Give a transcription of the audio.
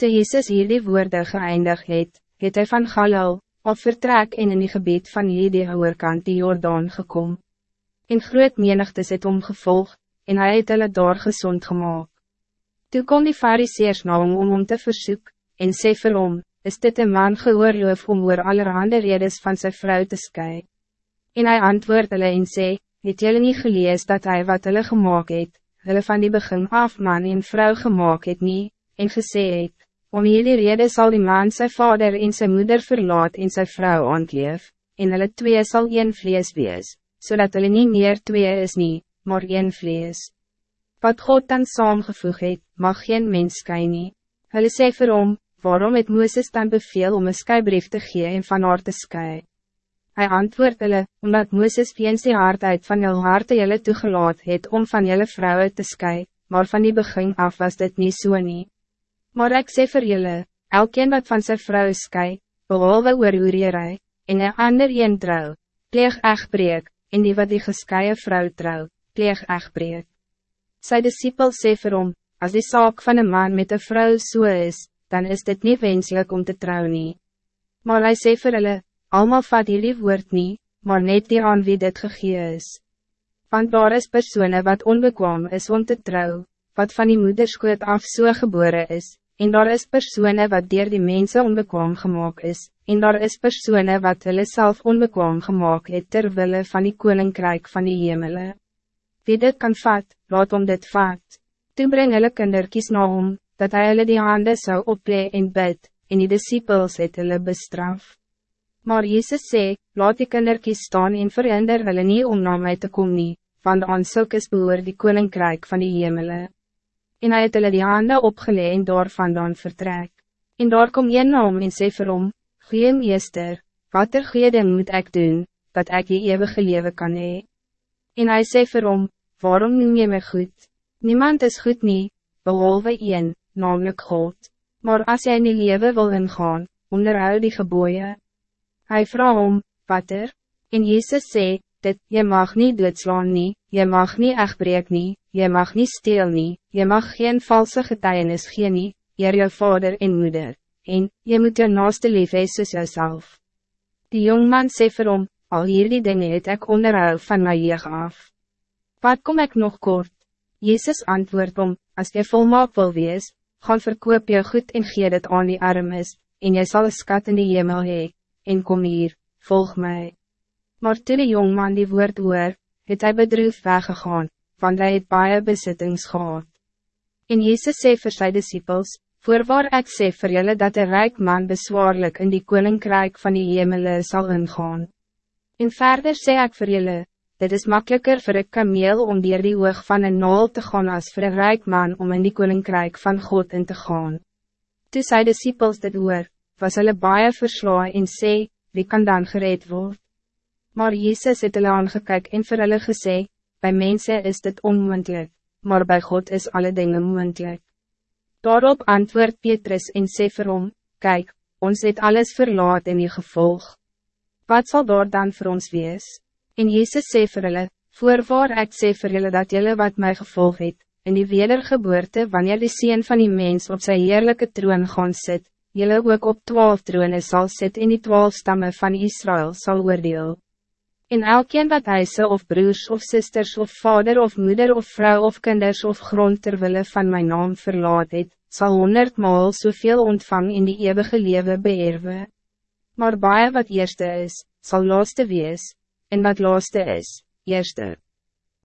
toe Jesus hierdie woorde geëindig het, het hy van Galil, of vertrek en in die gebied van hierdie oorkant die Jordaan gekom. En groot menigtes het omgevolg, en hy het hulle daar gezond gemaakt. Toe kom die fariseers na hom om hom te versoek, en sê vir hom, is dit een man geoorloof om oor allerhande redes van zijn vrouw te sky. En hij antwoord hulle en sê, het julle nie gelees dat hij wat hulle gemaakt het, hulle van die begin af man en vrouw gemaakt het nie, en gesê het, Om hierdie rede zal die man zijn vader en zijn moeder verlaat en zijn vrouw ontleef, en hulle twee zal een vlees wees, zodat hulle niet meer twee is nie, maar een vlees. Wat God dan saamgevoeg het, mag geen mens sky nie. Hulle sê vir hom, waarom het Mooses dan beveel om een skybrief te gee en van haar te sky? Hij antwoord hulle, omdat Mooses weens die hart uit van jou harte julle toegelaat het om van julle vrouwen te sky, maar van die begin af was dit niet so nie. Maar ik sê vir julle, elkeen wat van zijn vrouw sky, behalwe oor oorierij, en een ander een trouw, pleeg echtbreek, en die wat die gescheie vrouw trouw, pleeg echtbreek. Sy disciple sê vir hom, as die zaak van een man met een vrouw so is, dan is dit niet wenselijk om te trouwen. nie. Maar hij sê vir hulle, allemaal vat jullie woord nie, maar net die aan wie dit gegee is. Want daar is personen wat onbekwaam is om te trouwen, wat van die moederskoot af so geboren is, en daar is personen wat dier die mensen onbekwaam gemaakt is, en daar is personen wat hulle self onbekwaam gemaakt het terwille van die koninkrijk van die hemele. Wie dit kan vat, laat om dit vat. Toe breng hulle kinderkies na om, dat hy hulle die handen zou oplee en bid, en die disciples het hulle bestraf. Maar Jezus sê, laat die kinderkies staan en verhinder hulle nie om na my te kom nie, want aan sulkes behoor die koninkrijk van die hemele en hy het hulle die hande opgelee en daar vandaan vertrek. En daar kom een na hom en sê vir hom, Goeie meester, wat er ding moet ik doen, dat ik je eeuwige leven kan hee? En hij sê vir hom, waarom noem je me goed? Niemand is goed nie, behalve een, namelijk God. Maar als jij in die leven wil ingaan, onderhoud die geboeien. Hij vraagt om, wat er? En Jezus sê, dit, je mag niet doodslaan nie, je mag niet echtbreek nie, je mag niet steel nie, je mag geen valse getuienis gee nie, eer jou vader en moeder, en, je moet jou naaste lief hees soos jouself. Die jongman sê vir hom, al hierdie dinge het ek onderhou van my jeug af. Wat kom ik nog kort? Jezus antwoord om, als je volmaak wil wees, gaan verkoop je goed en gee dit aan die armes, en jy sal een skat in die hemel hee, en kom hier, volg mij. Maar toe die jongman die woord hoor, het hy bedroef weggegaan, want hy het baie besittings gehad. En Jezus sê vir sy disciples, Voorwaar ek sê vir julle dat een rijk man bezwaarlijk in die koninkrijk van die hemele zal ingaan. En verder sê ek vir julle, dit is makkelijker voor een kameel om dier die oog van een nul te gaan als voor een rijk man om in die koninkrijk van God in te gaan. Toe sy disciples dit oor, was hulle baie verslaan en sê, wie kan dan gereed worden? Maar Jezus het hulle aangekyk en vir hulle gesê, bij mensen is dit onmoendlik, maar bij God is alle dingen moendlik. Daarop antwoord Petrus en sê vir hom, Kijk, ons het alles verlaat in die gevolg. Wat zal daar dan voor ons wees? En Jezus sê vir hulle, Voorwaar ek sê vir julle dat julle wat mij gevolg het, in die wedergeboorte wanneer die Seen van die mens op zijn heerlijke troon gaan sit, julle ook op twaalf troone sal sit en die twaalf stammen van Israël zal oordeel. En elkeen wat huise of broers of zusters of vader of moeder of vrouw of kinders of grond terwille van mijn naam verlaat het, sal honderdmaal soveel ontvang in die eeuwige leven beërwe. Maar baie wat eerste is, zal laaste wees, en wat laaste is, eerste.